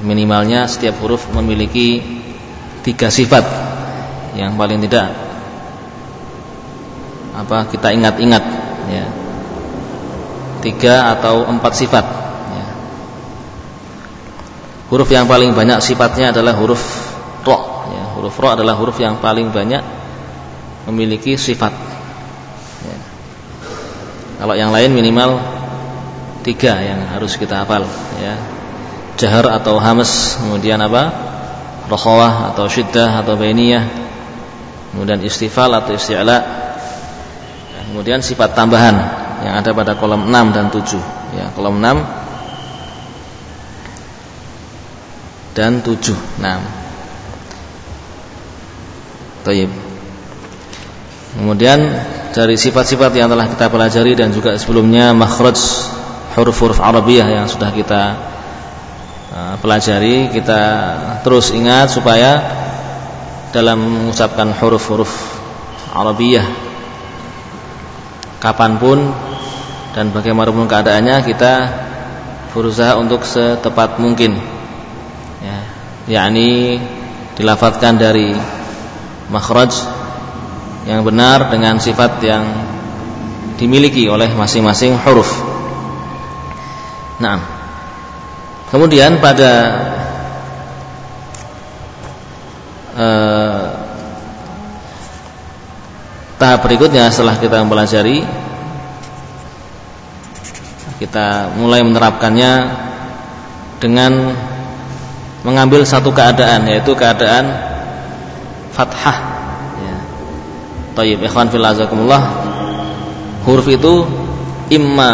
minimalnya setiap huruf memiliki tiga sifat yang paling tidak apa kita ingat-ingat ya tiga atau empat sifat ya. huruf yang paling banyak sifatnya adalah huruf ro ya. huruf ro adalah huruf yang paling banyak memiliki sifat ya. kalau yang lain minimal tiga yang harus kita hafal ya jahar atau hamas kemudian apa? Rokhawah atau syiddah atau bainiyah kemudian istifal atau isti'la kemudian sifat tambahan yang ada pada kolom 6 dan 7 ya kolom 6 dan 7 nah Taib. Kemudian dari sifat-sifat yang telah kita pelajari dan juga sebelumnya makhraj huruf-huruf Arabiyah yang sudah kita pelajari, kita terus ingat supaya dalam mengucapkan huruf-huruf Arabiyah kapan pun dan bagaimanapun keadaannya kita berusaha untuk setepat mungkin ya yakni dilafatkan dari makhraj yang benar dengan sifat yang dimiliki oleh masing-masing huruf. Nah, kemudian pada eh, tahap berikutnya setelah kita mempelajari kita mulai menerapkannya dengan mengambil satu keadaan yaitu keadaan fathah ya. Tayyib ikhwan fil azakumullah huruf itu imma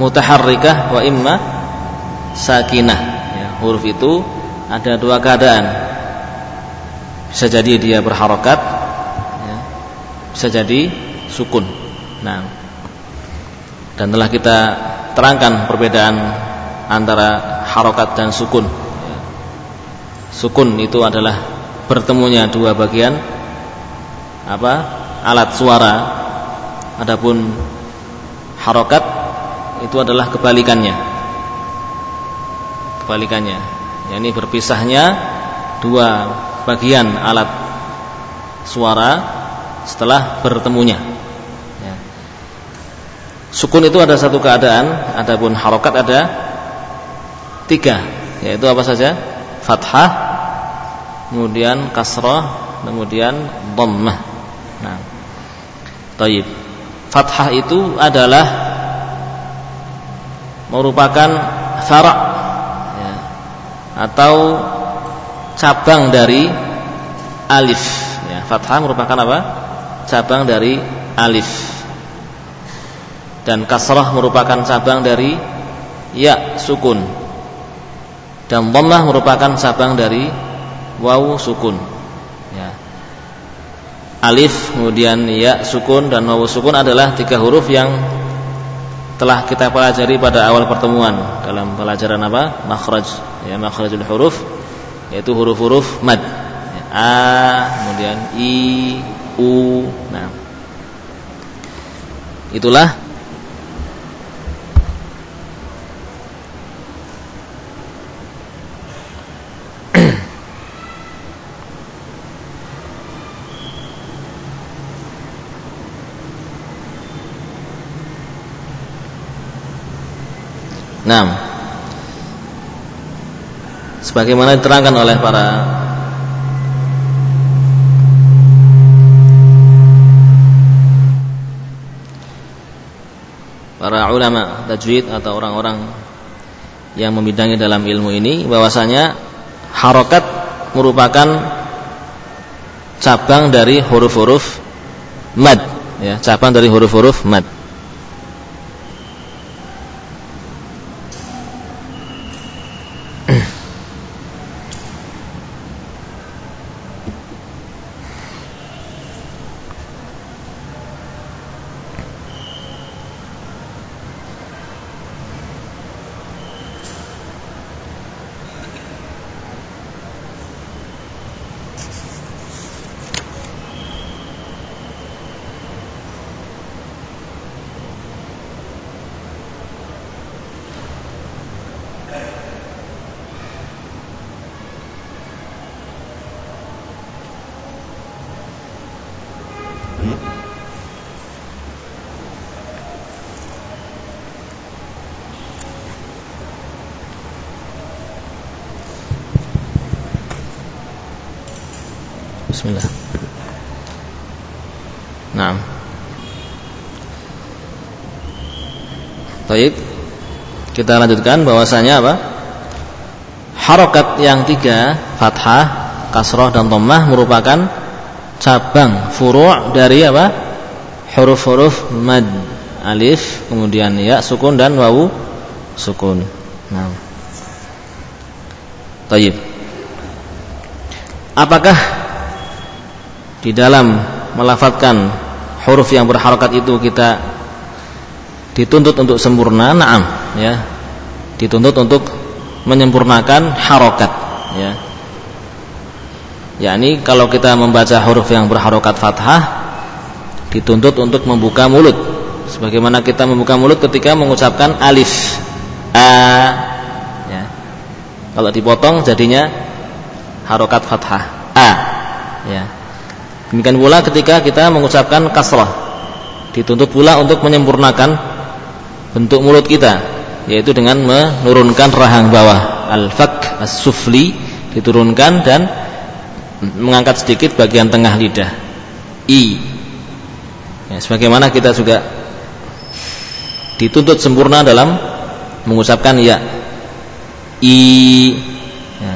mutaharrikah wa imma sakinah ya, huruf itu ada dua keadaan bisa jadi dia berharokat ya, bisa jadi sukun nah dan telah kita terangkan perbedaan antara harokat dan sukun. Sukun itu adalah bertemunya dua bagian apa alat suara. Adapun harokat itu adalah kebalikannya. Kebalikannya, yakni berpisahnya dua bagian alat suara setelah bertemunya. Sukun itu ada satu keadaan, adapun harokat ada tiga, yaitu apa saja? Fathah, kemudian kasrah, kemudian dhammah. Nah, taib. Fathah itu adalah merupakan fara' ya, atau cabang dari alif. Ya, fathah merupakan apa? Cabang dari alif dan kasrah merupakan cabang dari ya sukun dan dhammah merupakan cabang dari waw sukun ya. alif kemudian ya sukun dan waw sukun adalah tiga huruf yang telah kita pelajari pada awal pertemuan dalam pelajaran apa makhraj ya makhrajul huruf yaitu huruf-huruf mad. Ya, a kemudian i u nah. Itulah Nah, sebagaimana diterangkan oleh para para ulama tajwid atau orang-orang yang membidangi dalam ilmu ini bahwasanya harokat merupakan cabang dari huruf-huruf mad ya cabang dari huruf-huruf mad Kita lanjutkan bahwasanya apa? Harokat yang tiga, fathah, kasroh dan dhammah merupakan cabang furu' dari apa? Huruf-huruf mad. Alif, kemudian ya sukun dan wawu sukun. Nah. Taib. Apakah di dalam melafatkan huruf yang berharokat itu kita dituntut untuk sempurna? Naam, ya. Dituntut untuk menyempurnakan harokat, ya. yakni kalau kita membaca huruf yang berharokat fathah dituntut untuk membuka mulut sebagaimana kita membuka mulut ketika mengucapkan alif a kalau dipotong jadinya harokat fathah a. Ya. Demikian pula ketika kita mengucapkan kasrah, dituntut pula untuk menyempurnakan bentuk mulut kita, yaitu dengan menurunkan rahang bawah. Al-fak as-sufli diturunkan dan mengangkat sedikit bagian tengah lidah. I. Ya, sebagaimana kita juga dituntut sempurna dalam mengucapkan ya. I. Ya.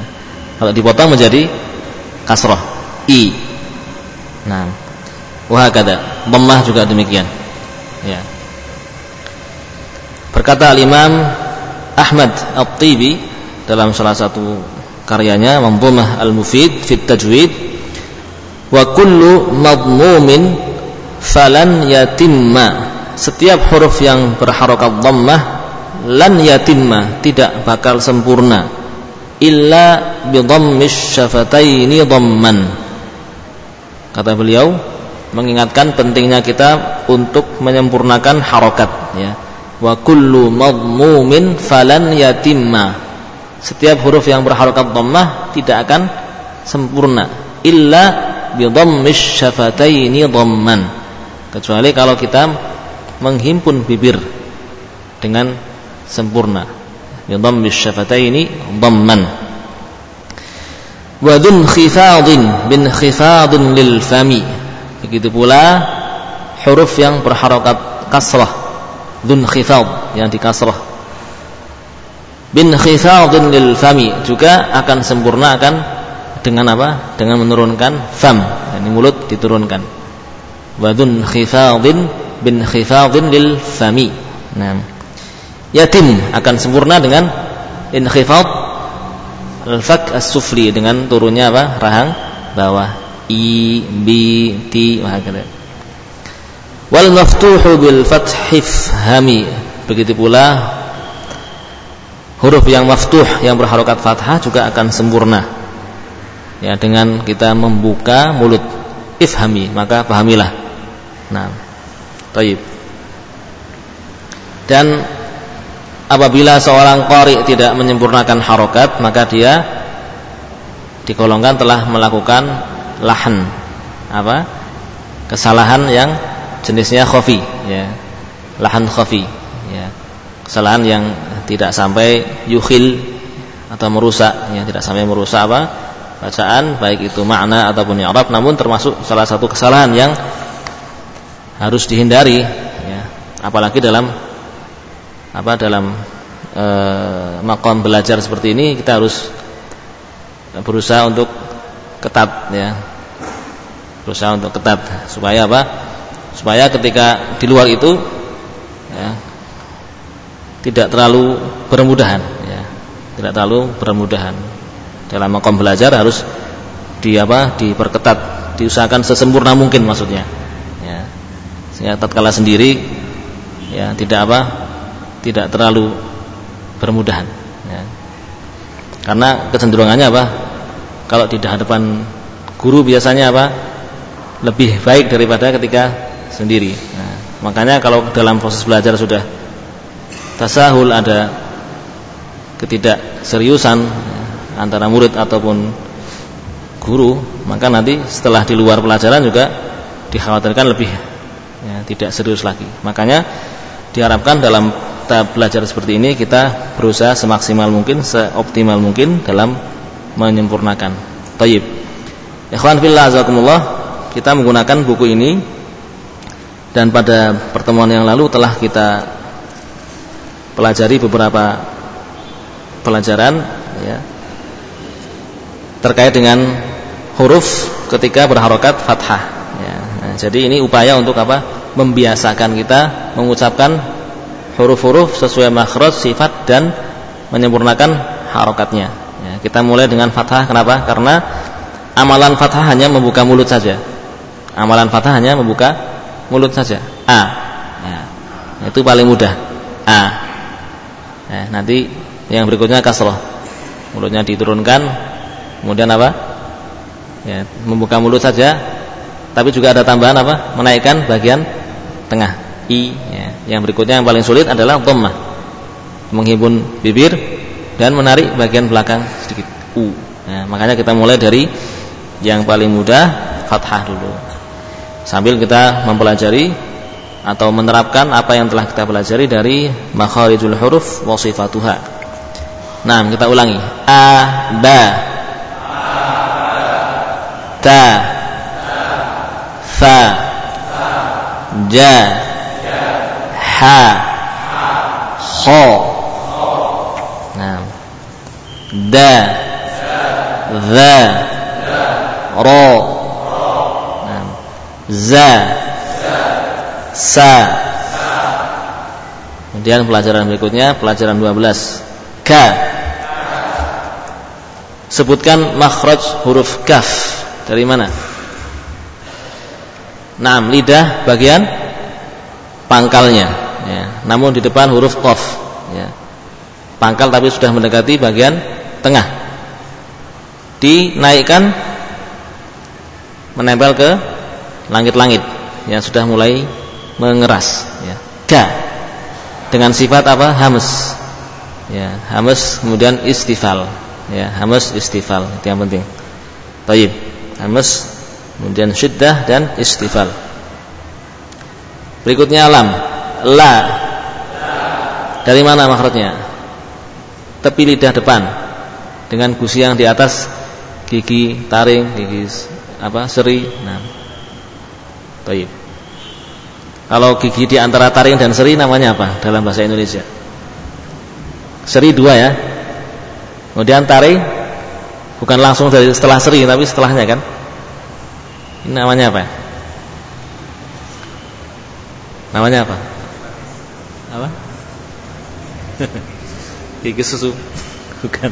kalau dipotong menjadi kasroh. I. Nah wahakada dhammah juga demikian. Ya berkata al-imam Ahmad At-Tibi dalam salah satu karyanya Mamdhumah Al-Mufid fit Tajwid wa kullu madmumin falan yatimma. Setiap huruf yang berharokat dhammah lan yatimma tidak bakal sempurna. Illa bi dhammis syafataini dhamman. Kata beliau mengingatkan pentingnya kita untuk menyempurnakan harokat ya wa kullu madmumin falan yatimma. Setiap huruf yang berharokat dhammah tidak akan sempurna. Illa bi dhammis syafataini dhamman. Kecuali kalau kita menghimpun bibir dengan sempurna. Bi dhammi syafataini dhamman. Wa dun khifadin bin khifadin lil fami. Begitu pula huruf yang berharokat kasrah dun khifad yang di kasrah bin khifadin lil fami juga akan sempurna akan dengan apa? Dengan menurunkan fam. Ini mulut diturunkan. Wadun khifadin bin khifadin lil fami. Nah yatim akan sempurna dengan inkhifad al-fak as-sufli dengan turunnya apa? rahang bawah. I bi ti wahakala wal maftuhu bil fathi hami begitu pula huruf yang maftuh yang berharokat fathah juga akan sempurna. Ya dengan kita membuka mulut. Ifhami maka pahamilah nah taib. Dan apabila seorang qari tidak menyempurnakan harokat maka dia digolongkan telah melakukan lahan. Apa? Kesalahan yang jenisnya khafi ya. Lahan khafi ya. Kesalahan yang tidak sampai yukhil atau merusak ya. Tidak sampai merusak apa? Bacaan baik itu makna ataupun i'rab namun termasuk salah satu kesalahan yang harus dihindari ya. Apalagi dalam apa dalam e, makom belajar seperti ini kita harus berusaha untuk ketat ya. Berusaha untuk ketat supaya apa supaya ketika di luar itu ya, tidak terlalu bermudahan ya. Tidak terlalu bermudahan. Dalam makom belajar harus di apa diperketat diusahakan sesempurna mungkin maksudnya ya. Sehingga tatkala sendiri ya tidak apa tidak terlalu bermudahan ya. karena kecenderungannya apa kalau di hadapan guru biasanya apa lebih baik daripada ketika sendiri. Nah, makanya kalau dalam proses belajar sudah tasahul ada ketidakseriusan ya, antara murid ataupun guru maka nanti setelah di luar pelajaran juga dikhawatirkan lebih ya, tidak serius lagi. Makanya diharapkan dalam kita belajar seperti ini kita berusaha semaksimal mungkin seoptimal mungkin dalam menyempurnakan. Tayyib. Ikhwan fillah azakumullah, kita menggunakan buku ini dan pada pertemuan yang lalu telah kita pelajari beberapa pelajaran ya, terkait dengan huruf ketika berharokat fathah. Ya. Nah, jadi ini upaya untuk apa? Membiasakan kita mengucapkan huruf-huruf sesuai makhraj, sifat dan menyempurnakan harokatnya. Ya, kita mulai dengan fathah. Kenapa? Karena amalan fathah hanya membuka mulut saja. Amalan fathah hanya membuka mulut saja. A. Ya. Itu paling mudah. A. Ya, nanti yang berikutnya kasroh. Mulutnya diturunkan. Kemudian apa? Ya, membuka mulut saja. Tapi juga ada tambahan apa? Menaikkan bagian tengah. I. Ya. Yang berikutnya yang paling sulit adalah dhammah. Menghimpun bibir dan menarik bagian belakang sedikit. U. Ya, makanya kita mulai dari yang paling mudah fathah dulu sambil kita mempelajari atau menerapkan apa yang telah kita pelajari dari makharijul huruf wa sifatuha. Nah, kita ulangi. A ba ta fa ja ha kha nah. Da za ra za. Sa. Kemudian pelajaran berikutnya pelajaran 12 ka. Sebutkan makhraj huruf kaf. Dari mana? Naam lidah bagian pangkalnya. Ya. namun di depan huruf qaf. Ya. pangkal tapi sudah mendekati bagian tengah. Dinaikkan menempel ke langit-langit yang sudah mulai mengeras ya. Ga dengan sifat apa? Hamus. Ya, hamus kemudian istifal. Ya, hamus istifal itu yang penting. Baik. Hamus kemudian syiddah dan istifal. Berikutnya lam. La. Dari mana makhrajnya? Tepi lidah depan dengan gusi yang di atas gigi taring, gigi apa? seri. Nah, Baik. Kalau gigi di antara taring dan seri namanya apa dalam bahasa Indonesia? Seri dua ya. Kemudian taring bukan langsung dari setelah seri tapi setelahnya kan? Ini namanya apa? Namanya apa? Apa? gigi susu. Bukan.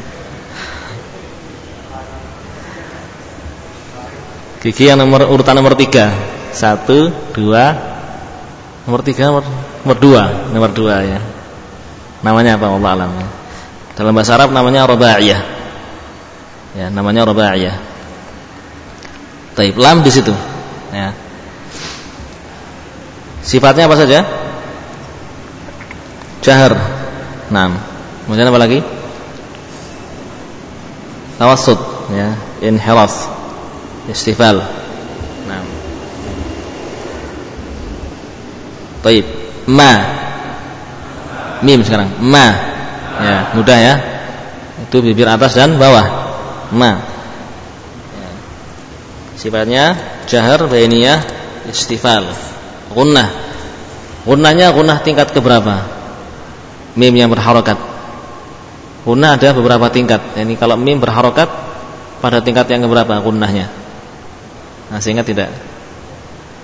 Gigi yang nomor urutan nomor tiga satu, dua, nomor tiga, nomor, nomor dua, nomor dua ya. Namanya apa Allah alam? Dalam bahasa Arab namanya robaiyah. Ya, namanya robaiyah. Taib lam di situ. Ya. Sifatnya apa saja? Jahar. Enam. Kemudian apa lagi? Tawassut, ya, inhiraf, istifal. Taib. Ma. Mim sekarang. Ma. Ya, mudah ya. Itu bibir atas dan bawah. Ma. Ya. Sifatnya jahar, bainiyah, istifal. Gunnah. Gunnahnya gunnah tingkat keberapa? Mim yang berharokat. Gunnah ada beberapa tingkat. Ini kalau mim berharokat pada tingkat yang keberapa gunnahnya? Nah, sehingga tidak.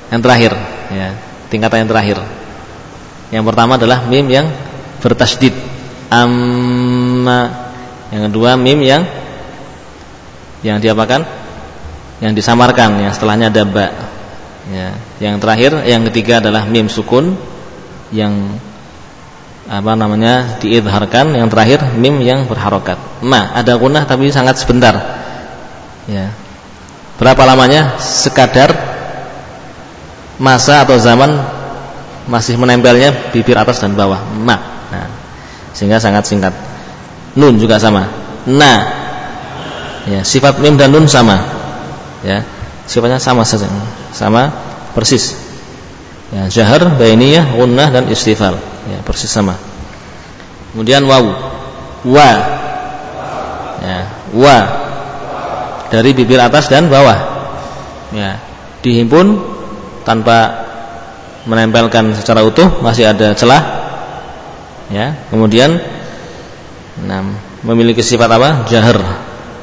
Yang terakhir, ya tingkatan yang terakhir. Yang pertama adalah mim yang bertasdid. Amma. Yang kedua mim yang yang diapakan? Yang disamarkan, yang setelahnya ada ba. Ya. Yang terakhir, yang ketiga adalah mim sukun yang apa namanya diidharkan yang terakhir mim yang berharokat ma ada gunah tapi sangat sebentar ya berapa lamanya sekadar masa atau zaman masih menempelnya bibir atas dan bawah. Ma. Nah, sehingga sangat singkat. Nun juga sama. Na. Ya sifat mim dan nun sama. Ya sifatnya sama saja. Sama persis. Ya jahar bainiyah gunnah dan istifal ya persis sama. Kemudian waw. Wa. Ya wa. Dari bibir atas dan bawah. Ya dihimpun tanpa menempelkan secara utuh masih ada celah ya. Kemudian nah, memiliki sifat apa? Jahar.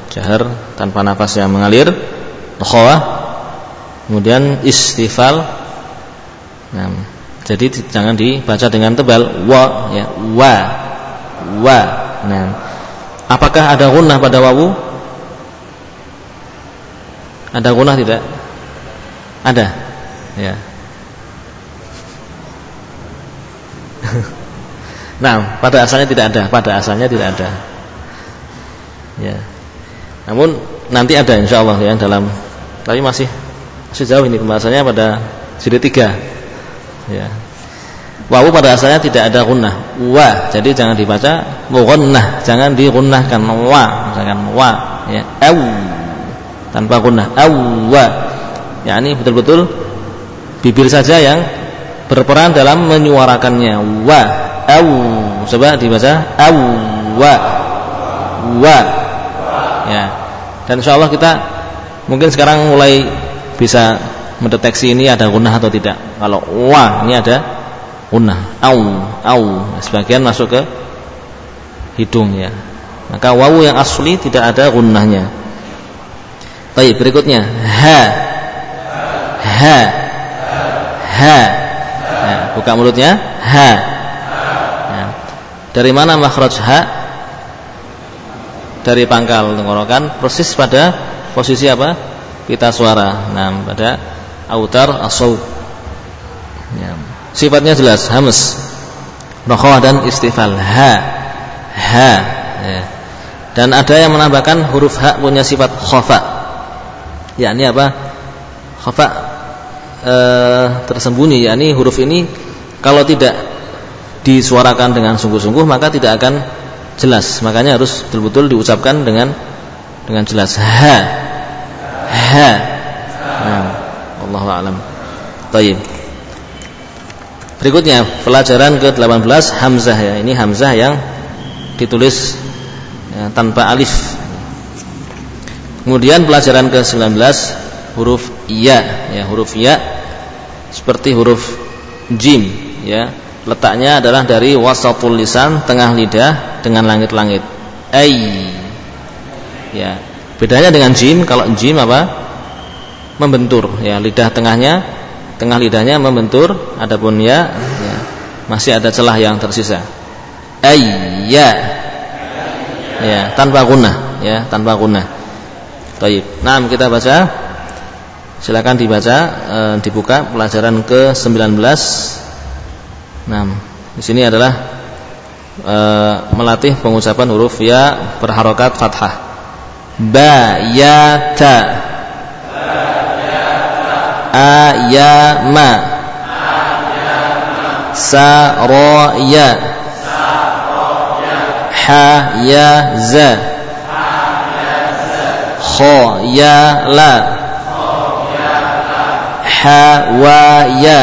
Jahar tanpa nafas yang mengalir. Khawah. Kemudian istifal. Nah, jadi jangan dibaca dengan tebal. Wa ya. Wa. Wa. Nah apakah ada gunnah pada wawu? Ada gunnah tidak? Ada ya nah, pada asalnya tidak ada, pada asalnya tidak ada. Ya. Namun nanti ada insya Allah ya dalam tapi masih masih jauh ini pembahasannya pada jilid 3. Ya. Wawu pada asalnya tidak ada gunnah. Wa, jadi jangan dibaca mughunnah, jangan digunnahkan wa, misalkan wa ya. Aw tanpa gunnah. Ya ini betul-betul bibir saja yang berperan dalam menyuarakannya. Wa aw coba dibaca aw wa wa. Ya. Dan insyaallah kita mungkin sekarang mulai bisa mendeteksi ini ada gunnah atau tidak. Kalau wa ini ada gunnah. Au au. Sebagian masuk ke hidung ya. Maka wawu yang asli tidak ada gunnahnya. Baik berikutnya. Ha. Ha ha buka mulutnya ha. Ya. Dari mana makhraj ha? Dari pangkal tenggorokan persis pada posisi apa? Pita suara. Nah, pada autar asau. Ya. Sifatnya jelas, hams. Rokhawah dan istifal. Ha. Ha. Ya. Dan ada yang menambahkan huruf ha punya sifat khofa. Ya, ini apa? Khofa e, tersembunyi yakni huruf ini kalau tidak disuarakan dengan sungguh-sungguh maka tidak akan jelas. Makanya harus betul-betul diucapkan dengan dengan jelas. Ha. Ha. Nah, Allah alam. Baik. Berikutnya pelajaran ke-18 hamzah ya. Ini hamzah yang ditulis ya, tanpa alif. Kemudian pelajaran ke-19 huruf ya, ya huruf ya. Seperti huruf jim ya. Letaknya adalah dari wasatul lisan tengah lidah dengan langit-langit. Ai ya. Bedanya dengan jim kalau jim apa? Membentur ya. Lidah tengahnya tengah lidahnya membentur adapun ya, ya. Masih ada celah yang tersisa. Ai ya. Ya tanpa guna ya tanpa guna baik nah kita baca silakan dibaca e, dibuka pelajaran ke-19 Nah, di sini adalah e, melatih pengucapan huruf ya berharokat fathah. Ba ya ta. A ya ma. Sa ro ya.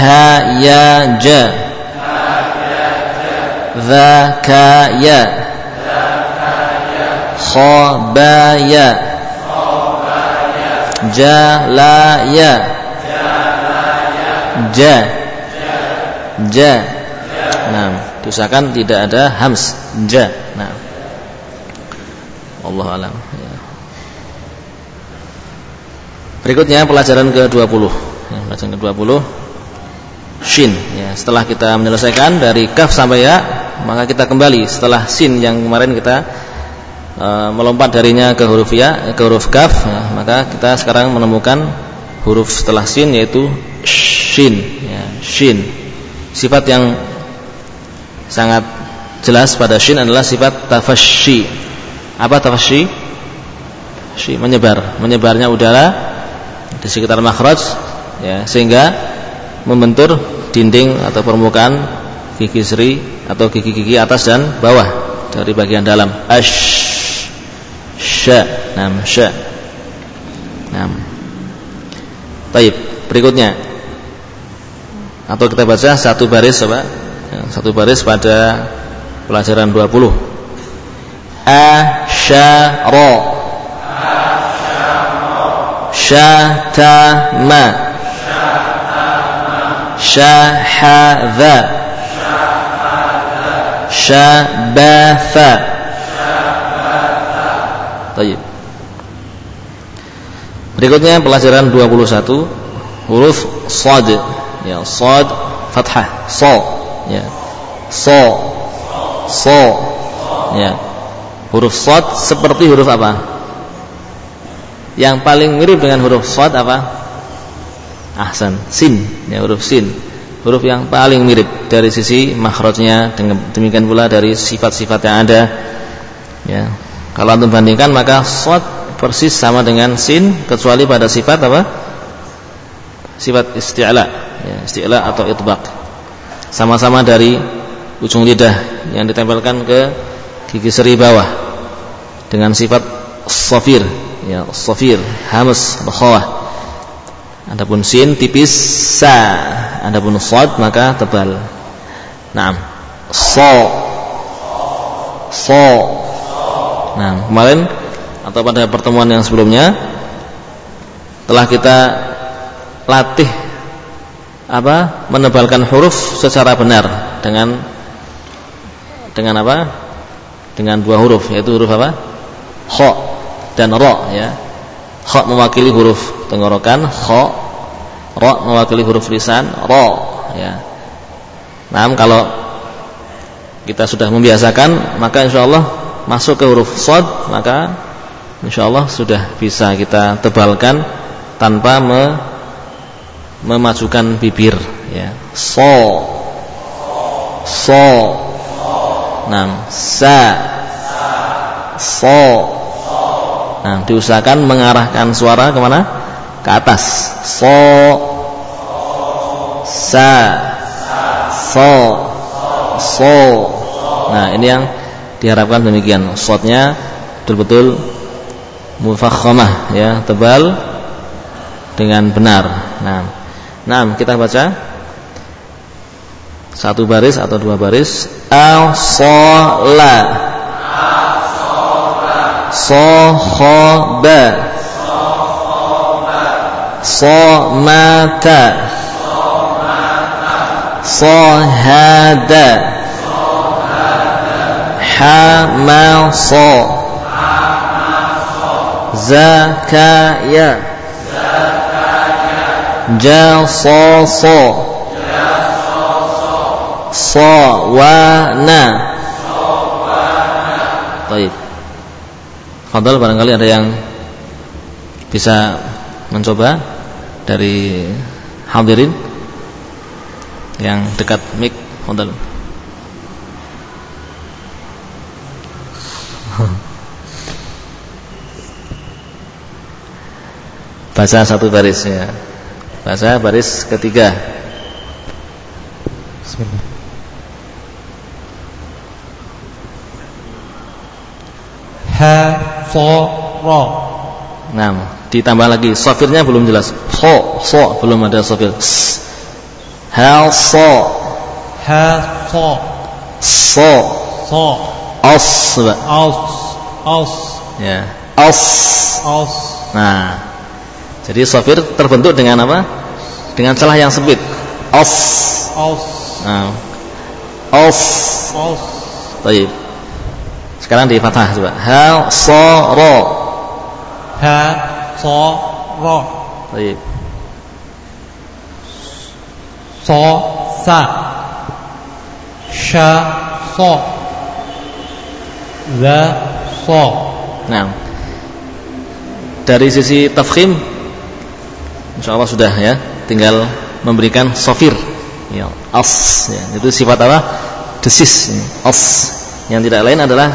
Ha ya za. Kho ya la. Ha wa ya diusahakan tidak ada hams ja nah Allah alam. Ya. Berikutnya pelajaran ke-20. Ya, pelajaran ke-20 shin ya. Setelah kita menyelesaikan dari kaf sampai ya, maka kita kembali setelah sin yang kemarin kita uh, melompat darinya ke huruf ya, ke huruf kaf, ya, maka kita sekarang menemukan huruf setelah sin yaitu shin ya, shin. Sifat yang sangat jelas pada shin adalah sifat tafasyi apa tafsyi? Si menyebar, menyebarnya udara di sekitar makhraj ya, sehingga membentur dinding atau permukaan gigi seri atau gigi-gigi atas dan bawah dari bagian dalam. Ash sya, nam sya. Nam. Baik, berikutnya atau kita baca satu baris coba satu baris pada pelajaran 20 asyara. Syatama. Syahadha. Syabatha Baik. Berikutnya pelajaran 21 huruf sad. Ya sad fathah so ya. So. So. Ya. Huruf sad seperti huruf apa? Yang paling mirip dengan huruf sad apa? Ahsan. Sin. Ya huruf sin. Huruf yang paling mirip dari sisi makhrajnya demikian pula dari sifat-sifat yang ada. Ya. Kalau antum bandingkan maka sad persis sama dengan sin kecuali pada sifat apa? Sifat isti'la, ya, isti'la atau itbaq. Sama-sama dari ujung lidah yang ditempelkan ke gigi seri bawah dengan sifat sofir, ya, sofir, hamas, khawah. Adapun sin tipis sa, adapun sad maka tebal. Naam. So. So. Nah, kemarin atau pada pertemuan yang sebelumnya telah kita latih apa menebalkan huruf secara benar dengan dengan apa? Dengan dua huruf yaitu huruf apa? Kha dan ro ya. Kha mewakili huruf tenggorokan kha ro mewakili huruf lisan ro ya. Nah kalau kita sudah membiasakan maka insyaallah masuk ke huruf sod maka insyaallah sudah bisa kita tebalkan tanpa me, memajukan bibir ya. So. So. Nah sa. So. Nah diusahakan mengarahkan suara ke mana? Ke atas. So. Sa. So. So. Nah ini yang diharapkan demikian. Shotnya betul-betul mufakhamah ya tebal dengan benar. Nah, nah kita baca satu baris atau dua baris al-sala sohoba somata sohada hamasa zakaya jasoso. Sawana baik. Fadal barangkali ada yang bisa mencoba dari hadirin yang dekat mic Fadal. Baca satu baris Baca baris ketiga. Bismillah. Ha so ro. Nah, ditambah lagi sofirnya belum jelas. So, so belum ada sofir. Ha so. Ha so. So. So. Os. Os. Os. Ya. Os. Os. Nah, jadi sofir terbentuk dengan apa? Dengan celah yang sempit. Os. Os. Nah. Os. Os. Baik. Sekarang di fathah coba. Ha so ro. Ha so ro. Baik. So sa. Sha so. Za so. Nah. Dari sisi tafkhim Insya Allah sudah ya. Tinggal memberikan sofir ya, as ya. itu sifat apa? Desis ya, as. Yang tidak lain adalah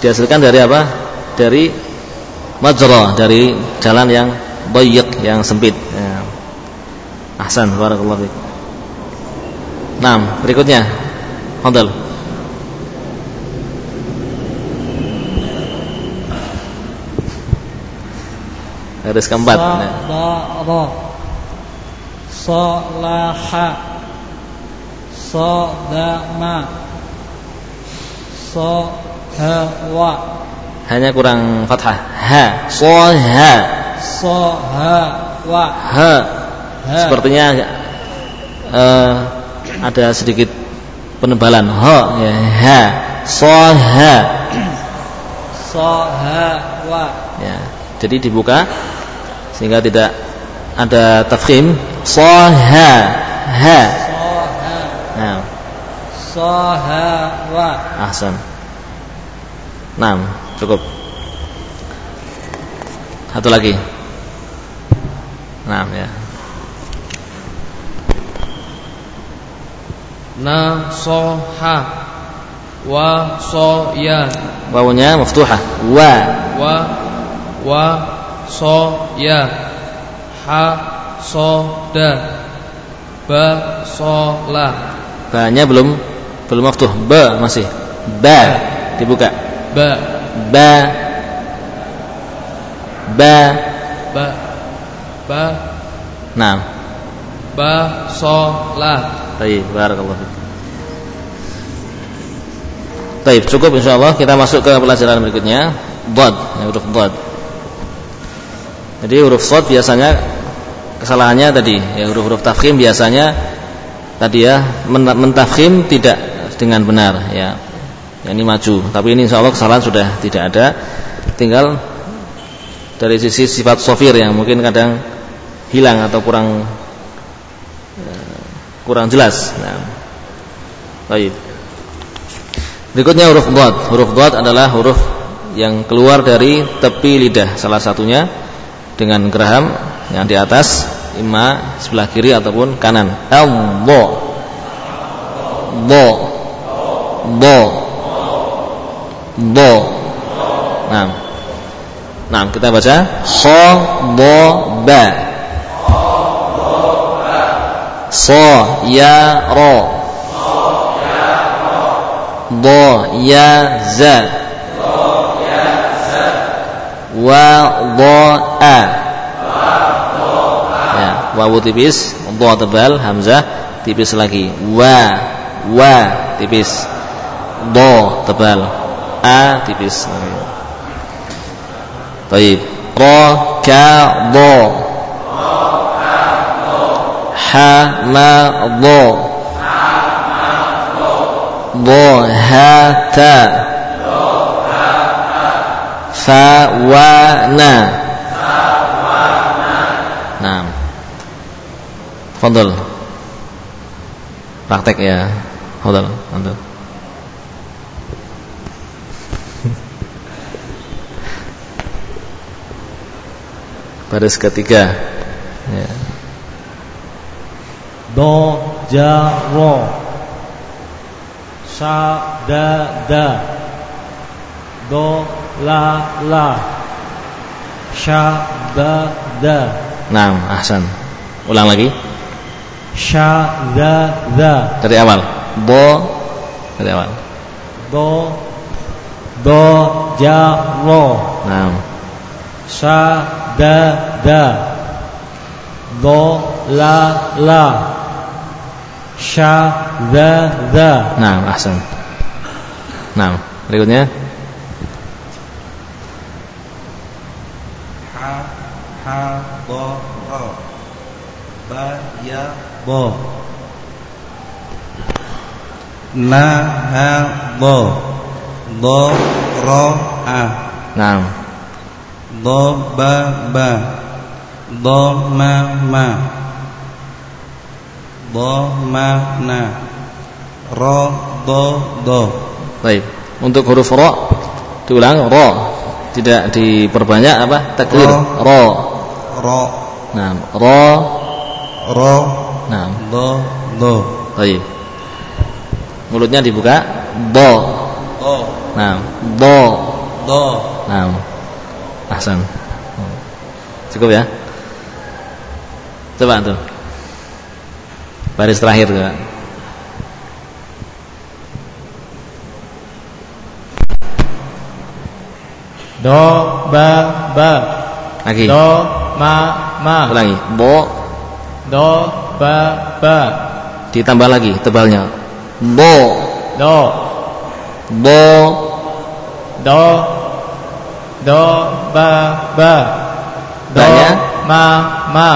dihasilkan dari apa? Dari majra dari jalan yang bayyik yang sempit ya. ahsan barakallahu nah berikutnya. Fadal Garis keempat. Sadara. Salaha. Sodama Sohawa Hanya kurang fathah. Ha. Soha. Sohawa Ha. Ha. Sepertinya eh, ada sedikit penebalan. Ha. Ya. Ha. Soha. Sohawa Ya. Jadi dibuka sehingga tidak ada tafkhim. Soha. Ha. Soha Nah, Sohawa ahsan. Nah, cukup. Satu lagi. Nah, ya. Nasoha Wasoya Wawunya maftuhah. Wa. Wa Wasoya Hasoda Basola Ba-nya belum belum maftuh. Ba masih. Ba dibuka. Ba Ba. Ba. Ba Ba Nah, Basola baik, barakallahu fiik. Baik, cukup insyaallah kita masuk ke pelajaran berikutnya. Dhad, ya, huruf dhad. Jadi huruf shad biasanya kesalahannya tadi ya huruf-huruf tafkhim biasanya tadi ya men- mentafkhim tidak dengan benar ya. Ya, ini maju, tapi ini insyaallah kesalahan sudah tidak ada. Tinggal dari sisi sifat sofir yang mungkin kadang hilang atau kurang eh, kurang jelas. Nah. Baik. Berikutnya huruf dhad. Huruf dhad adalah huruf yang keluar dari tepi lidah salah satunya dengan geraham yang di atas imma sebelah kiri ataupun kanan. Al-dha. Dha. Dha. Dha. Nah. Nah, kita baca kha dha ba. Sa ya ra. Dha ya za. Wa dha a. Ya, wawu tipis, dha tebal, hamzah tipis lagi. Wa wa tipis. Dha tebal, a tipis. Baik. Ra ka dha. Ha ma dha. Dha ha ta. Fa wa na. Nah. Fadal. Praktek ya. Fadal, antum. Baris ketiga. Ya. Do ja ro Sa da da Do la la. Sha da da Nah, ahsan. Ulang lagi. Sha da da dari awal. Bo. Dari awal. Do Do ja ro. Nah, da da Do la la. Sha da da nah, ahsan. Nah, berikutnya ha ha bo ro ba ya bo na ha bo do ro a Nah, do ba ba do ma ma do ma na ro do do baik. Untuk huruf ro diulang ro. Tidak diperbanyak apa? Takdir. Ro. Ro. ro Nah, ro. ro Nah, do do baik. Mulutnya dibuka. Do. do Nah, do. do Nah, ahsan. Cukup ya. Coba tuh. Baris terakhir juga. Do ba ba Lagi. Do ma ma Ulangi. Bo Do ba ba. Ditambah lagi tebalnya. bo. Do. Bo. Do. Do ba ba. Do Banya? ma ma.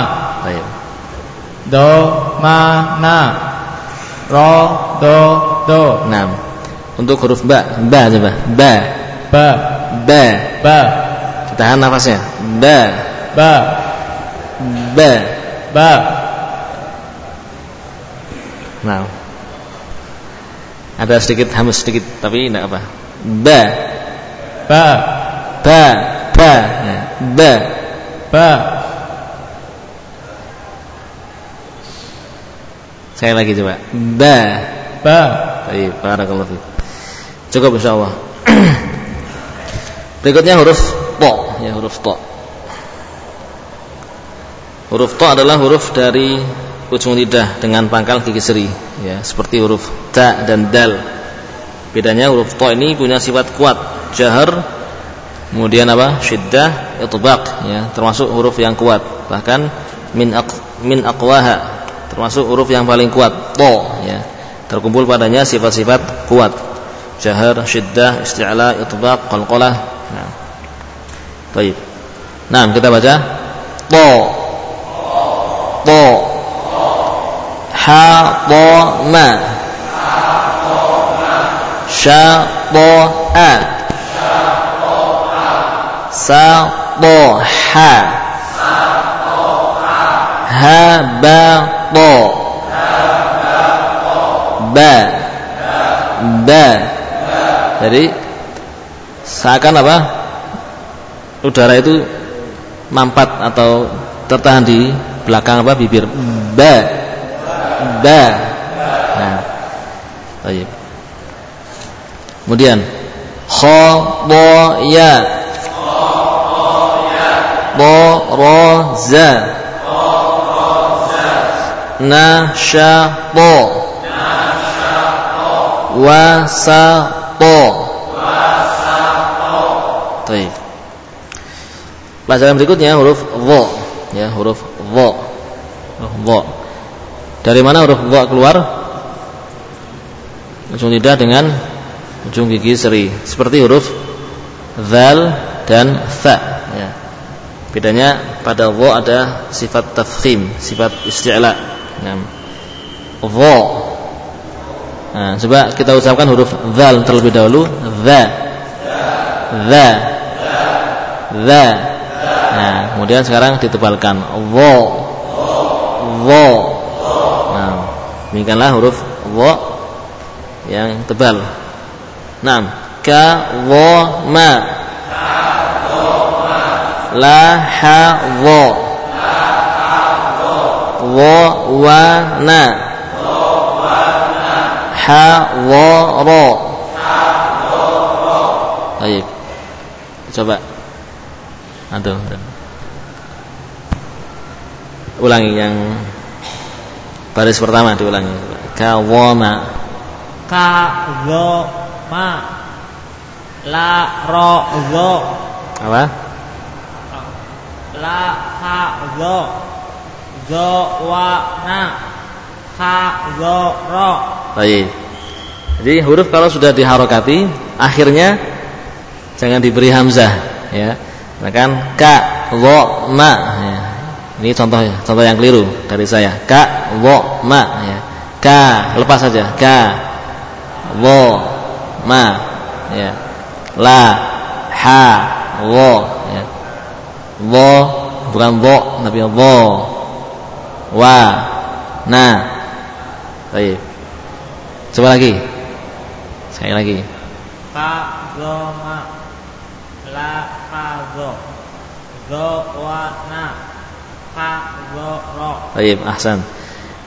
Baik. do ma na. Ro do do. Nah, untuk huruf ba, ba coba, ba, ba. Ba, ba. Tahan nafasnya, ba, ba. Ba. ba Nah, ada sedikit hamus sedikit, tapi tidak apa. Ba, ba ba, ba, ya. ba. ba Sekali lagi coba, ba. ba Baik, barakallahu fiik. Cukup insyaallah. Berikutnya huruf to, ya huruf to. Huruf to adalah huruf dari ujung lidah dengan pangkal gigi seri, ya, seperti huruf ta dan dal. Bedanya huruf to ini punya sifat kuat, jahar, kemudian apa? syiddah, itbaq, ya, termasuk huruf yang kuat. Bahkan min aq, min aqwaha, termasuk huruf yang paling kuat, to, ya. Terkumpul padanya sifat-sifat kuat. Jahar, syiddah, isti'la, itbaq, qalqalah. Nah. Baik. Nah, kita baca to to ha ha ba to ba ba jadi seakan apa? Udara itu mampat atau tertahan di belakang apa? Bibir. Ba ba nah. Baik kemudian kha bo ya bo ro za na sha bo wa sa bo Baik. Pelajaran berikutnya huruf dha ya huruf dha. Huruf dha. Dari mana huruf dha keluar? Ujung lidah dengan ujung gigi seri seperti huruf zal dan tha ya. Bedanya pada dha ada sifat tafkhim, sifat isti'la. Nah. Dha. Nah, coba kita ucapkan huruf zal terlebih dahulu, dha. Dha. Dha. Nah, kemudian sekarang ditebalkan wo. Wo. Demikianlah huruf wo yang tebal. Nah, ka wo ma. La ha wo. Wo wa na. Ha wo ro. Baik. Coba. Aduh. Ulangi yang baris pertama diulangi. Kawama. ka zo ma la ro zo Apa? la ha zo zo wa na ha zo ro Baik. Jadi huruf kalau sudah diharokati akhirnya jangan diberi hamzah ya. Kan ka wo ma ya. Ini contoh contoh yang keliru dari saya. Ka wo ma ya. Ka lepas saja. Ka wo ma ya. La ha wo ya. Wo bukan wo tapi wo. Wa na. Baik. Coba lagi. Sekali lagi. ka zo ma la ha zo zo wa na Baik, ahsan.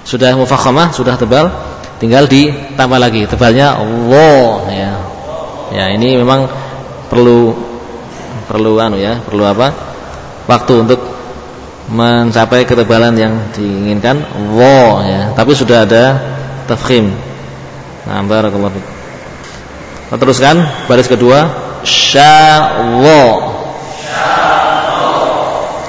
Sudah mufakhamah, sudah tebal, tinggal ditambah lagi. Tebalnya wo ya. Ya, ini memang perlu perlu anu ya, perlu apa? Waktu untuk mencapai ketebalan yang diinginkan wo ya. Tapi sudah ada tafkhim. Nah, barakallahu fiik. Teruskan baris kedua syawo.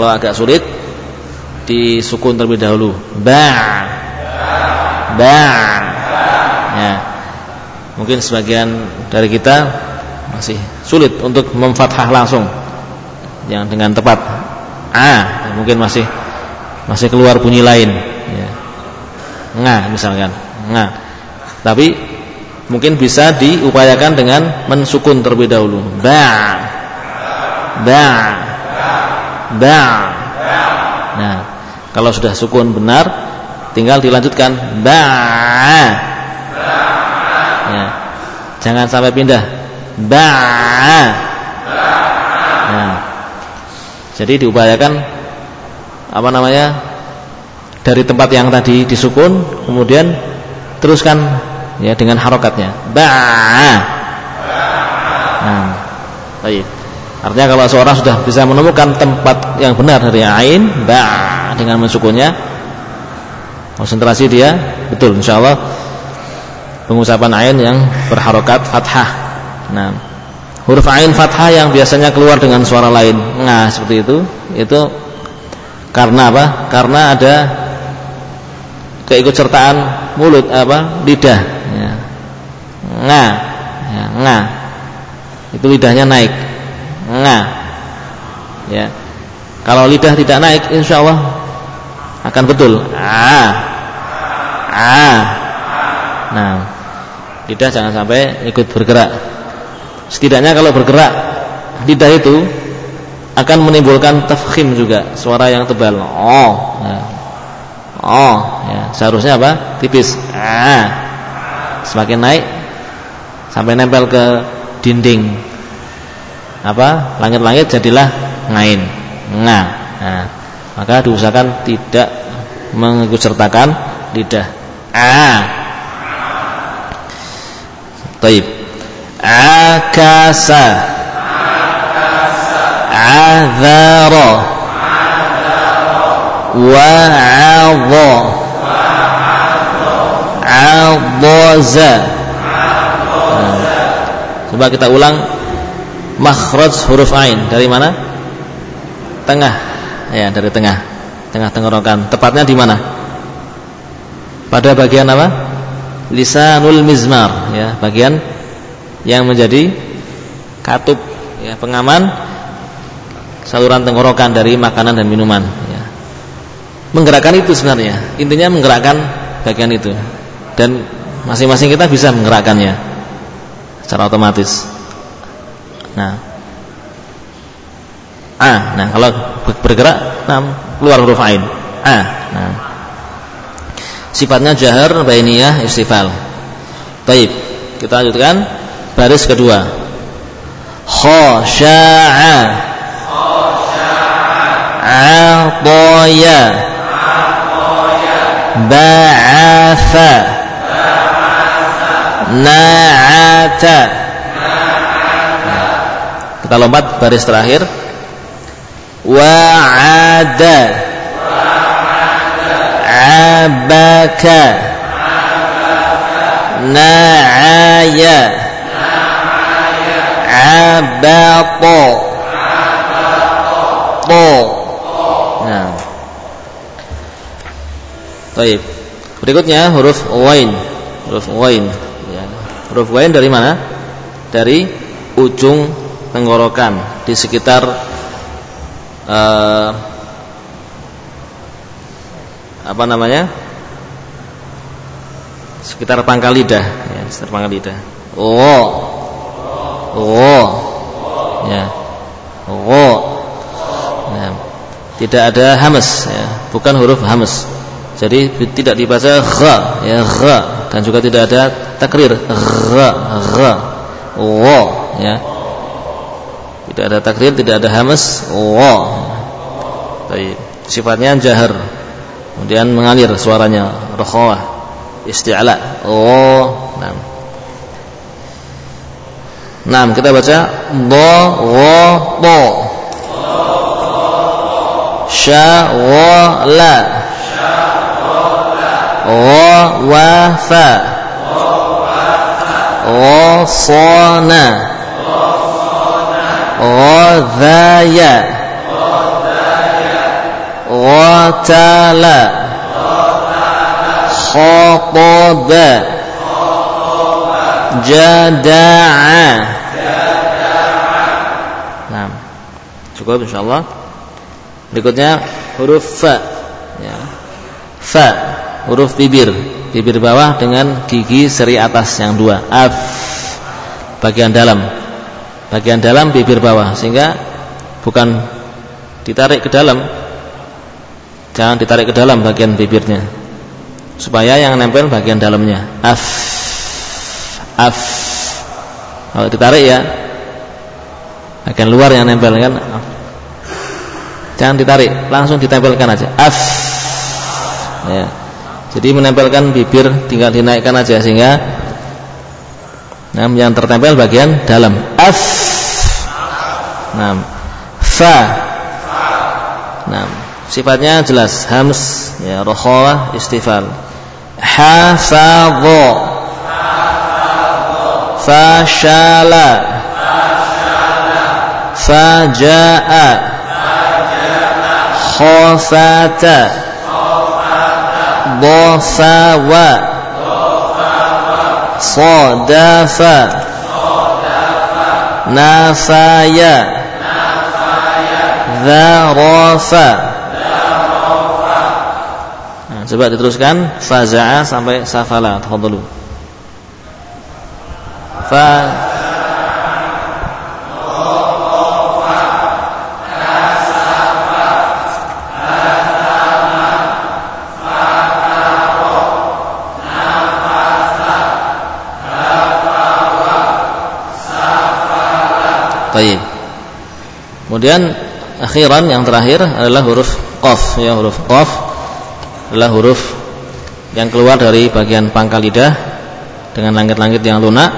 Ya. Kalau agak sulit disukun terlebih dahulu. Ba. Ba. Ya. Mungkin sebagian dari kita masih sulit untuk memfathah langsung yang dengan tepat. A, mungkin masih masih keluar bunyi lain ya. Nga misalkan, nga. Tapi mungkin bisa diupayakan dengan mensukun terlebih dahulu. Ba. Ba. Ba. Nah, kalau sudah sukun benar tinggal dilanjutkan ba. Ya. Jangan sampai pindah. Ba. Nah. Jadi diupayakan apa namanya? dari tempat yang tadi disukun kemudian teruskan ya dengan harokatnya. Ba. Nah, baik. Artinya kalau seorang sudah bisa menemukan tempat yang benar dari ain, ba dengan mensukunnya, konsentrasi dia betul insyaallah pengucapan ain yang berharokat fathah. Nah, huruf ain fathah yang biasanya keluar dengan suara lain, nah seperti itu, itu karena apa? Karena ada keikutsertaan mulut apa? lidah ya. Nga, ya, nga. Itu lidahnya naik. Nga. Ya. Kalau lidah tidak naik insya Allah akan betul. Ah. Ah. Nah, lidah jangan sampai ikut bergerak. Setidaknya kalau bergerak lidah itu akan menimbulkan tafkhim juga, suara yang tebal. Oh. Ya. Oh, ya. Seharusnya apa? Tipis. Ah. Semakin naik sampai nempel ke dinding apa? Langit-langit jadilah ngain. Nga. Nah, maka diusahakan tidak mengikut sertakan lidah. A. Taib. Akasa. Azara wa'adha adza Coba kita ulang makhraj huruf ain dari mana? Tengah. Ya, dari tengah. Tengah tenggorokan. Tepatnya di mana? Pada bagian apa? Lisanul mizmar, ya, bagian yang menjadi katup ya, pengaman saluran tenggorokan dari makanan dan minuman, ya. Menggerakkan itu sebenarnya. Intinya menggerakkan bagian itu. Dan masing-masing kita bisa menggerakkannya secara otomatis. Nah. A. Nah, kalau bergerak nah, keluar huruf ain. A. Nah. Sifatnya jahar, bainiyah, istifal. Baik. Kita lanjutkan baris kedua. Khasha'a. A'taya. Ba'atha. Na'ata. Kita lompat baris terakhir. Wa'ada. Abaka. Na'aya. Abato. To. Nah. Berikutnya huruf wain. Huruf wain. Ya. Huruf wain dari mana? Dari ujung tenggorokan di sekitar uh, apa namanya? Sekitar pangkal lidah ya, sekitar pangkal lidah. Oh oh ya. Oh ya. tidak ada hamas ya. bukan huruf hamas. Jadi tidak dibaca gha ya gha. Dan juga tidak ada takrir gha gha. Oh ya tidak ada takrir, tidak ada hamas. Wa. Baik. Sifatnya jahar. Kemudian mengalir suaranya rakhawah, isti'la. Oh. Nah. Nah, kita baca do gha to. Sya wa la. Gha wa fa. Gha sana. Gha dhaya. Gha tala. Khataba. Jada'a. Nah, cukup insyaallah. Berikutnya huruf fa. Ya. Fa, huruf bibir, bibir bawah dengan gigi seri atas yang dua. Af, bagian dalam, bagian dalam bibir bawah, sehingga bukan ditarik ke dalam, jangan ditarik ke dalam bagian bibirnya, supaya yang nempel bagian dalamnya. Af, af, kalau ditarik ya, bagian luar yang nempel kan. Af. Jangan ditarik, langsung ditempelkan aja. Af. Ya. Jadi menempelkan bibir tinggal dinaikkan aja sehingga nah, yang tertempel bagian dalam. Af. Nah, fa. Nah, sifatnya jelas hams ya rokhawah istifal. Hafadha. Fashala. Faja'a. Khafata. Dhafawa. Sadafa. Nafaya. Dharafa. Nah, coba diteruskan faza'a sampai safala. Tafadhalu. Fa Baik. Kemudian akhiran yang terakhir adalah huruf qaf ya huruf qaf adalah huruf yang keluar dari bagian pangkal lidah dengan langit-langit yang lunak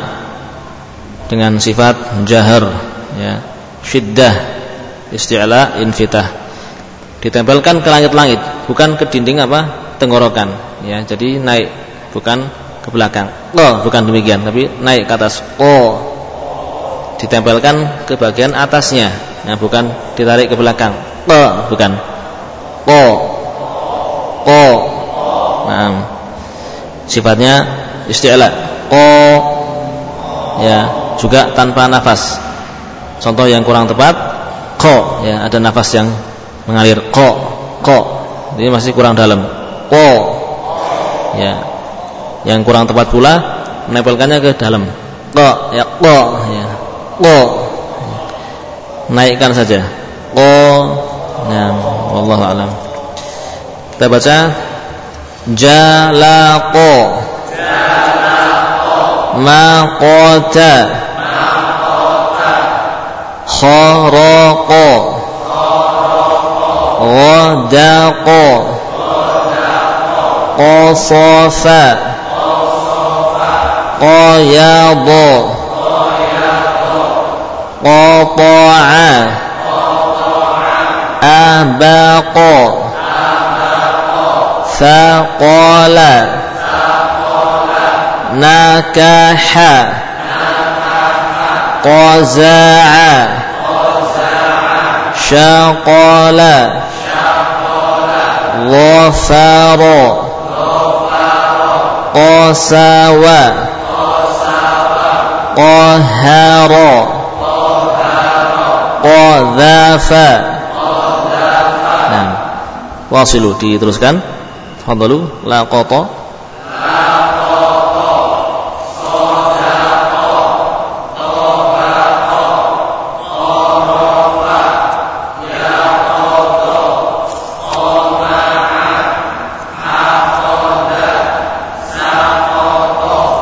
dengan sifat jahar ya syiddah isti'la infitah. Ditempelkan ke langit-langit bukan ke dinding apa tenggorokan ya jadi naik bukan ke belakang. Oh bukan demikian tapi naik ke atas. Oh ditempelkan ke bagian atasnya. Nah bukan ditarik ke belakang. Oh bukan. Oh oh nah sifatnya isti'la oh ya juga tanpa nafas. Contoh yang kurang tepat ko ya ada nafas yang mengalir. Ko ko ini masih kurang dalam. Ko ya. Yang kurang tepat pula menempelkannya ke dalam. Ko ya. Ko ya ko naikkan saja. Ko ya wallahu alam. Kita baca. Jalaqo maqata kharaqa ghadaqa qasafa qayada قطع أبق ثقل نكح قزع شقل ظفر قهر قهر qadhafa. Nah wasilu diteruskan. Fadlu laqata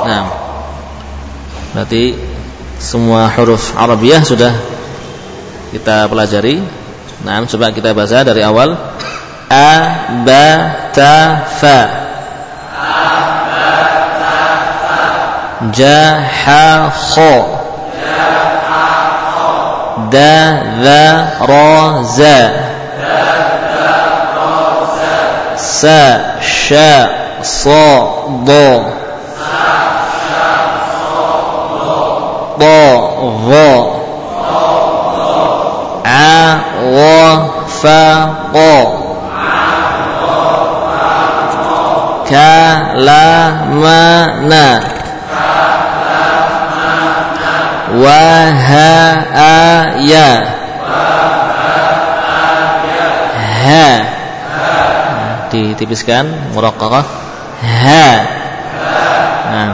Nah, berarti semua huruf Arabiah sudah kita pelajari. Nah, coba kita baca dari awal. A ba ta fa. Ja ha kho. da za ra za sa sha sa do ض ظ و ف ق ك ل م ن و ه a ya ha ditipiskan muraqqaqah ha nah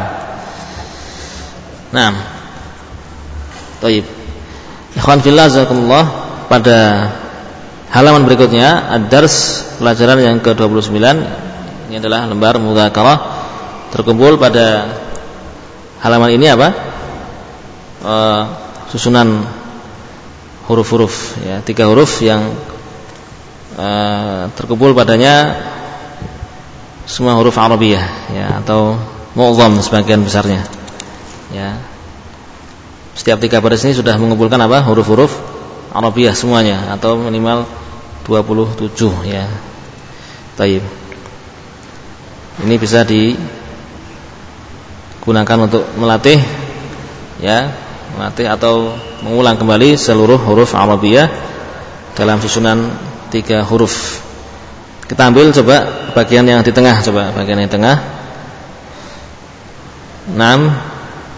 nah Taib. Ikhwan fillah jazakumullah pada halaman berikutnya ad-dars pelajaran yang ke-29 ini adalah lembar mudzakarah terkumpul pada halaman ini apa? E, susunan huruf-huruf ya, tiga huruf yang e, terkumpul padanya semua huruf Arabiyah ya atau mu'zam sebagian besarnya. Ya, setiap tiga baris ini sudah mengumpulkan apa? Huruf-huruf Arabiah semuanya atau minimal 27 ya. Taib. Ini bisa digunakan untuk melatih ya, melatih atau mengulang kembali seluruh huruf Arabiah dalam susunan tiga huruf. Kita ambil coba bagian yang di tengah coba bagian yang di tengah. 6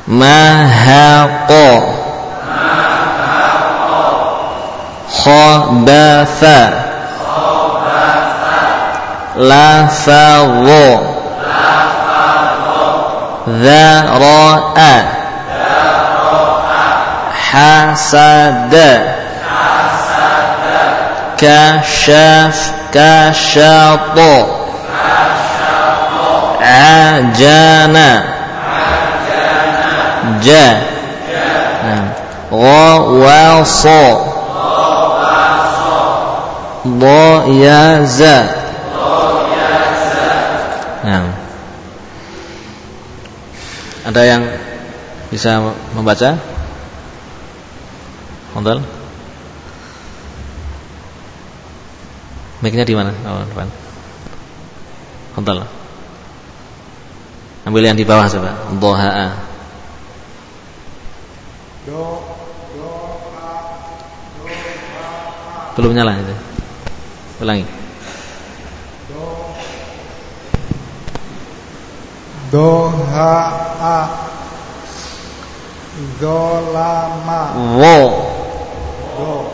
mahaqa khabatha lafadhu dhara'a hasada kashaf kashato ajana ja ghawaso dhayaza nah ada yang bisa membaca Hontal Mic-nya di mana? Oh, depan. Hontal. Ambil yang di bawah coba. Doha. Belum nyala itu. Ulangi. Do ha a Do lama Wo. Do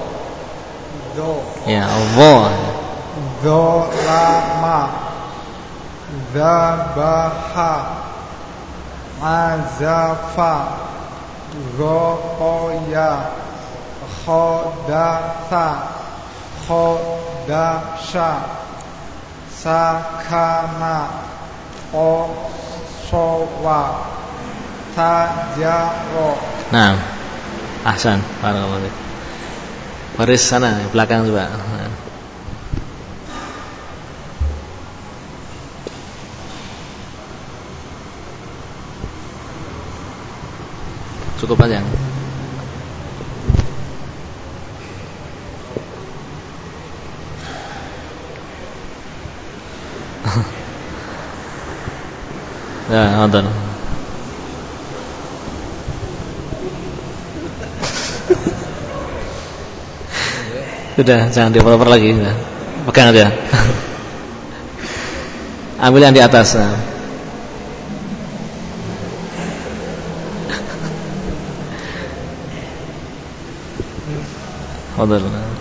Do. Ya, wo. Do lama Zabaha Azafa Gokoya Khodasa Khodasha Sakana Osowa Tajaro Nah. Ahsan. Barakallahu. Baris sana, belakang. Nah. Cukup panjang. Ya, nonton. Sudah, jangan dioper lagi. Sudah. Pegang aja. Ambil yang di atas. Nah. Hadir.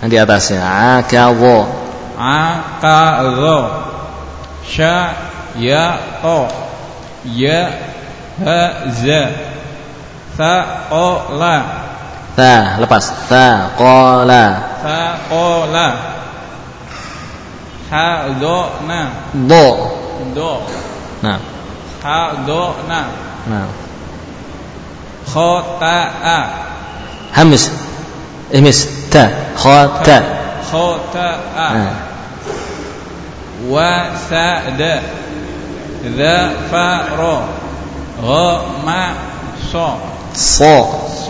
Yang di atasnya. Akawo. Aqadha Sya Ya To Ya Ha Za Ta, lepas. Ta, qala. Thaqala Hadona Do. Do Nah, Hadona nah. Khota'a Hamis. Ihmis. Ta. Khata. Khota'a Nah. وسد ذا فر غ ما ص So. ص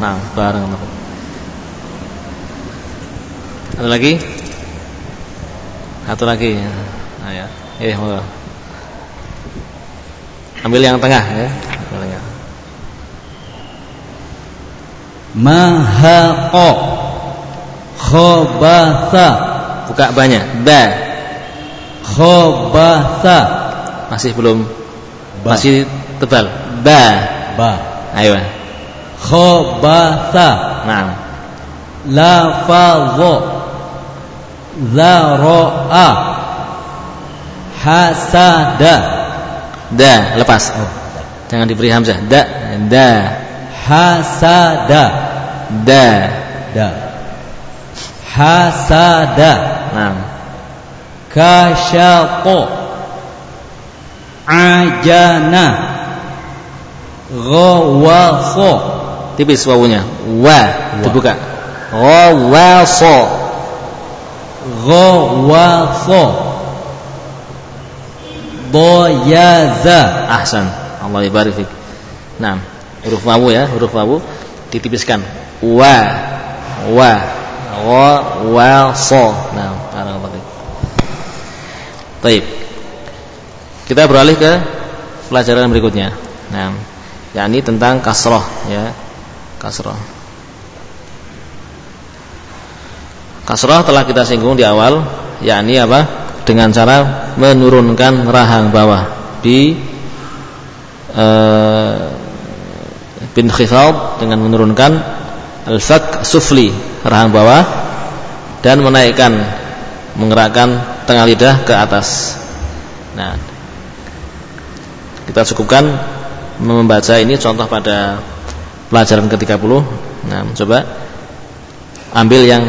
Nah, bareng. Ada lagi? Satu lagi. Nah, ya. Eh, monggo. Ambil yang tengah ya. Ambil yang tengah. Mahaqa Khobatha Buka banyak. Ba. Khobatha Masih belum Ba. masih tebal. Ba. Ba Ayo. Khobatha Nah. Lafadho Zaro'a Hasada Da, lepas. Oh. Jangan diberi hamzah. Da, da, Hasada da. Da Hasada Nah. Kasyato Ajana Ghawaso Tipis wawunya. Wa, dibuka. Ghawaso. Ghawaso Boyaza Ahsan. Allah ibarik fik. Nah, huruf wawu ya, huruf wawu ditipiskan. Wa, wa, wa, wa, so. Nah, barakallahu. Baik. Kita beralih ke pelajaran berikutnya. Nah, yakni tentang kasroh ya. Kasroh. Kasroh telah kita singgung di awal, yakni apa? Dengan cara menurunkan rahang bawah di eh, bin dengan menurunkan al-fak sufli rahang bawah dan menaikkan menggerakkan tengah lidah ke atas. Nah, kita cukupkan membaca ini contoh pada pelajaran ke-30. Nah, coba ambil yang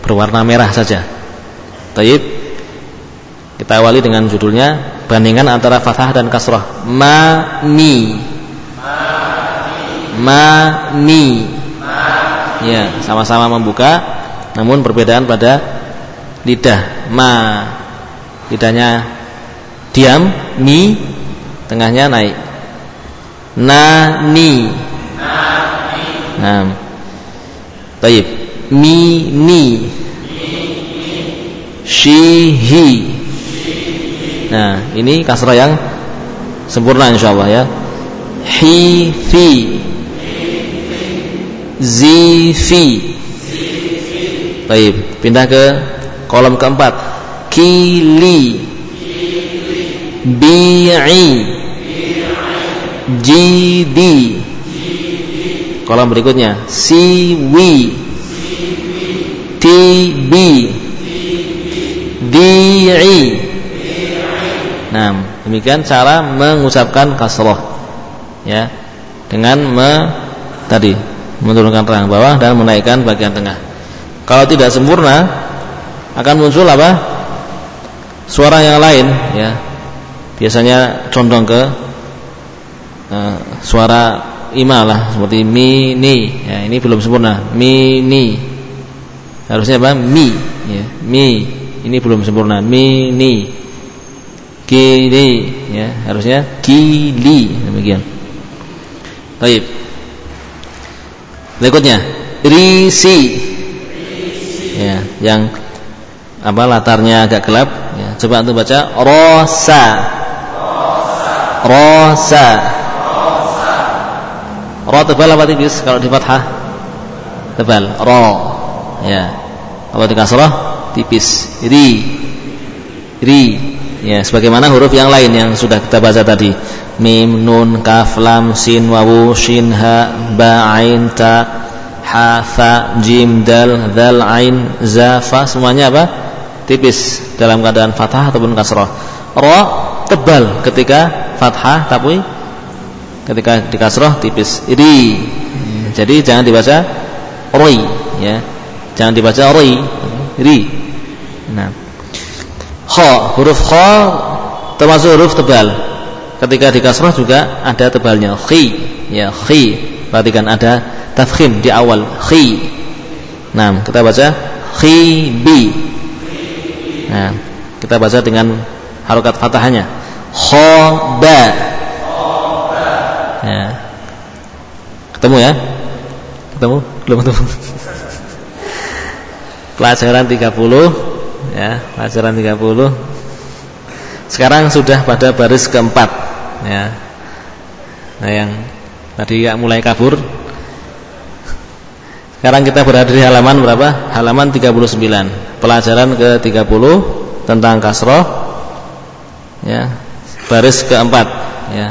berwarna merah saja. Taib. Kita awali dengan judulnya bandingan antara fathah dan kasrah. Mani. Mani. Ya, sama-sama membuka namun perbedaan pada lidah. Ma. Lidahnya diam, mi tengahnya naik. Nani. Nah. Taib. Mi ni. Shihi. Nah, ini kasrah yang sempurna insyaallah ya. Hi fi. Zi fi. Baik, pindah ke kolom keempat. Kili. Bi'i. Jidi. Kolom berikutnya. Siwi. Tibi. Di'i. Nah, demikian cara mengucapkan kasroh, ya, dengan me, tadi menurunkan rahang bawah dan menaikkan bagian tengah. Kalau tidak sempurna, akan muncul apa? Suara yang lain, ya. Biasanya condong ke eh, suara ima lah, seperti mi ni. Ya, ini belum sempurna. Mi ni. Harusnya apa? Mi, ya. Mi. Ini belum sempurna. Mi ni kili ya harusnya kili demikian baik berikutnya risi. Ya yang apa latarnya agak gelap. Ya coba untuk baca rosa. Rosa. Ro tebal apa tipis kalau di fathah? Tebal ro. Ya. Kalau di kasrah tipis ri. Ri. Ya sebagaimana huruf yang lain yang sudah kita baca tadi mim nun kaf lam sin wawu shin ha ba ain ta ha fa jim dal dal ain za fa semuanya apa? Tipis dalam keadaan fathah ataupun kasrah. Ra tebal ketika fathah tapi ketika di kasrah tipis. Ri jadi jangan dibaca roi ya. Jangan dibaca roi ri nah. Kha, huruf kha termasuk huruf tebal. Ketika di kasrah juga ada tebalnya. Khi, ya khi. Perhatikan ada tafkhim di awal. Khi. Nah, kita baca khi bi. Nah, kita baca dengan harokat fathahnya. Khoba. Ya. Ketemu ya? Ketemu? Belum ketemu. pelajaran 30 ya, pelajaran 30. Sekarang sudah pada baris keempat ya. Nah, yang tadi ya mulai kabur. Sekarang kita berada di halaman berapa? Halaman 39. Pelajaran ke-30 tentang kasroh ya. Baris keempat ya.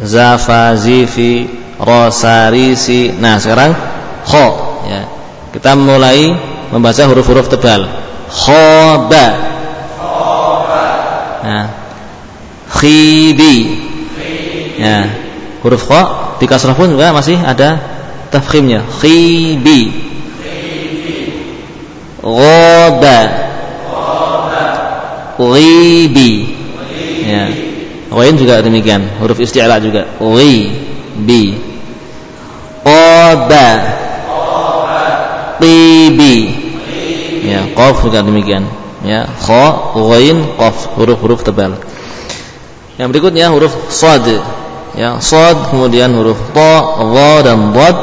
Zafa, zifi, rosarisi. Nah, sekarang kho ya. Kita mulai membaca huruf-huruf tebal. Khoba. Nah. Khibi. Ya. Huruf kho di kasrah pun juga masih ada tafkhimnya. Khibi. Ghaba. Ghibi. Ya. Ghain juga demikian, huruf isti'la juga. Ghibi. Qaba. Tibi. Ya, qaf juga demikian. Ya, kha, ghain, qaf, huruf-huruf tebal. Yang berikutnya huruf sad. Ya, sad kemudian huruf ta, dha dan dhad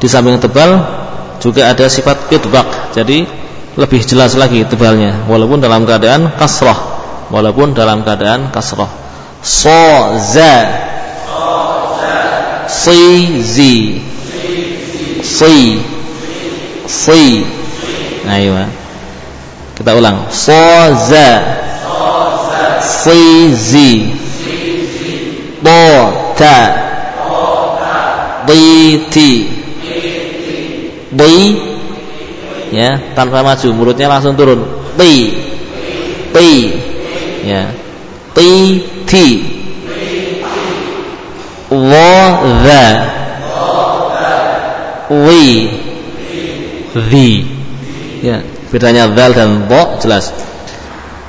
di samping tebal juga ada sifat idbaq. Jadi lebih jelas lagi tebalnya. Walaupun dalam keadaan kasrah. Walaupun dalam keadaan kasrah. So za si zi si si nah iya kita ulang. So za si zi bo ta di ya tanpa maju mulutnya langsung turun. Ti ti ya. Ti ti wa dha wi dhi ya bedanya zal dan bo jelas.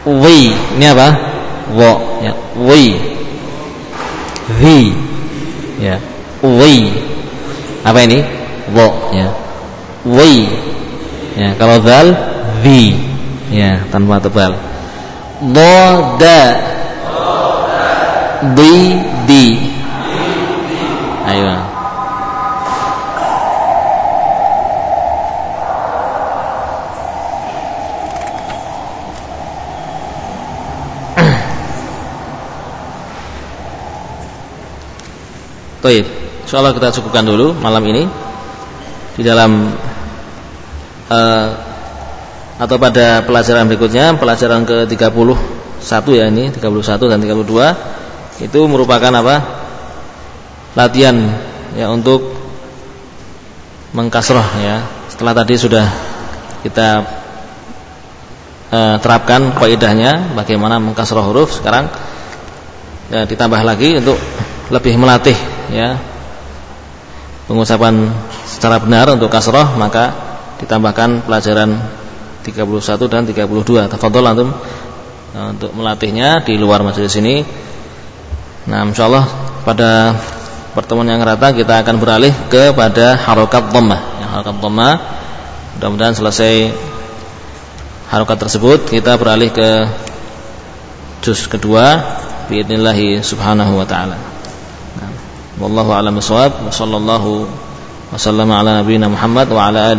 Wi ini apa? Wo ya. Wi dhi ya. Wi apa ini? Wo ya. Wi ya kalau zal dhi ya tanpa tebal Doda Di Di Ayo Baik, insyaallah kita cukupkan dulu malam ini. Di dalam uh, atau pada pelajaran berikutnya pelajaran ke-31 ya ini 31 dan 32 itu merupakan apa? Latihan ya untuk mengkasroh ya. Setelah tadi sudah kita eh, terapkan kaidahnya bagaimana mengkasroh huruf sekarang ya, ditambah lagi untuk lebih melatih ya pengucapan secara benar untuk kasroh maka ditambahkan pelajaran 31 dan 32. Tafadhol antum nah, untuk melatihnya di luar majelis ini. Nah, insyaallah pada pertemuan yang rata kita akan beralih kepada harokat dhammah. Yang harokat dhammah mudah-mudahan selesai harokat tersebut kita beralih ke juz kedua biidznillah subhanahu wa taala. Nah, wallahu a'lam bishawab wa sallallahu wa sallama ala nabiyyina Muhammad wa ala